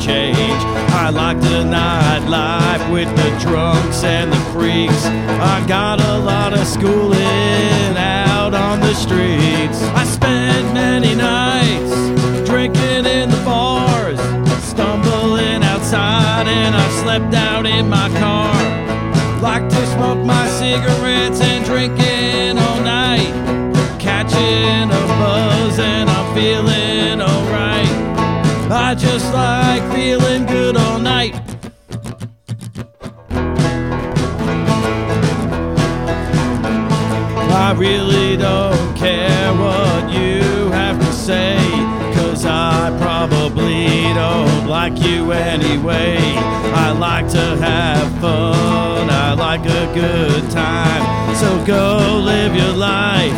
change. I like the nightlife with the drunks and the freaks. I got a lot of schooling out on the streets. I spent many nights drinking in the bars, stumbling outside, and I slept out in my car. Like to smoke my cigarettes and drinking. I just like feeling good all night. I really don't care what you have to say, cause I probably don't like you anyway. I like to have fun, I like a good time. So go live your life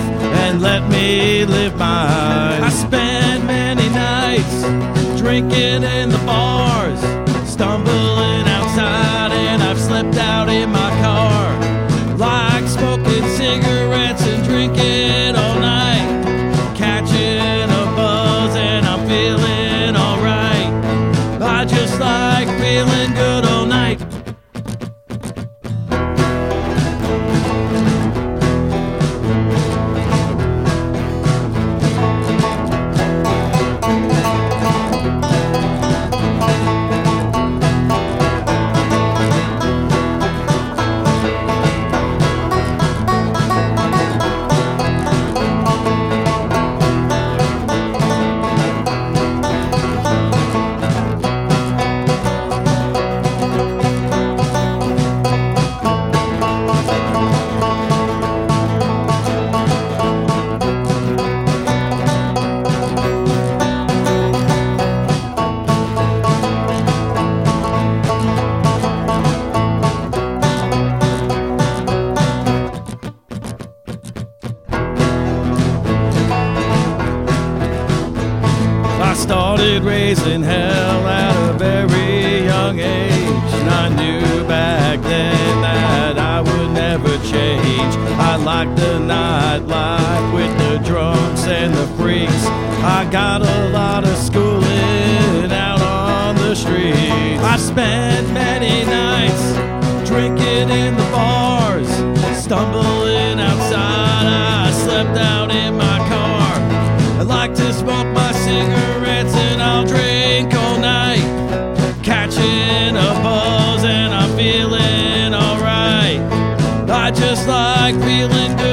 and let me live mine. I spend many nights drinking in the bars, I started raising hell at a very young age. And I knew back then that I would never change. I liked the nightlife with the drunks and the freaks. I got a lot of schooling out on the streets. I spent many nights drinking in the bars, stumbling smoke my cigarettes and I'll drink all night. Catching a buzz and I'm feeling alright. I just like feeling good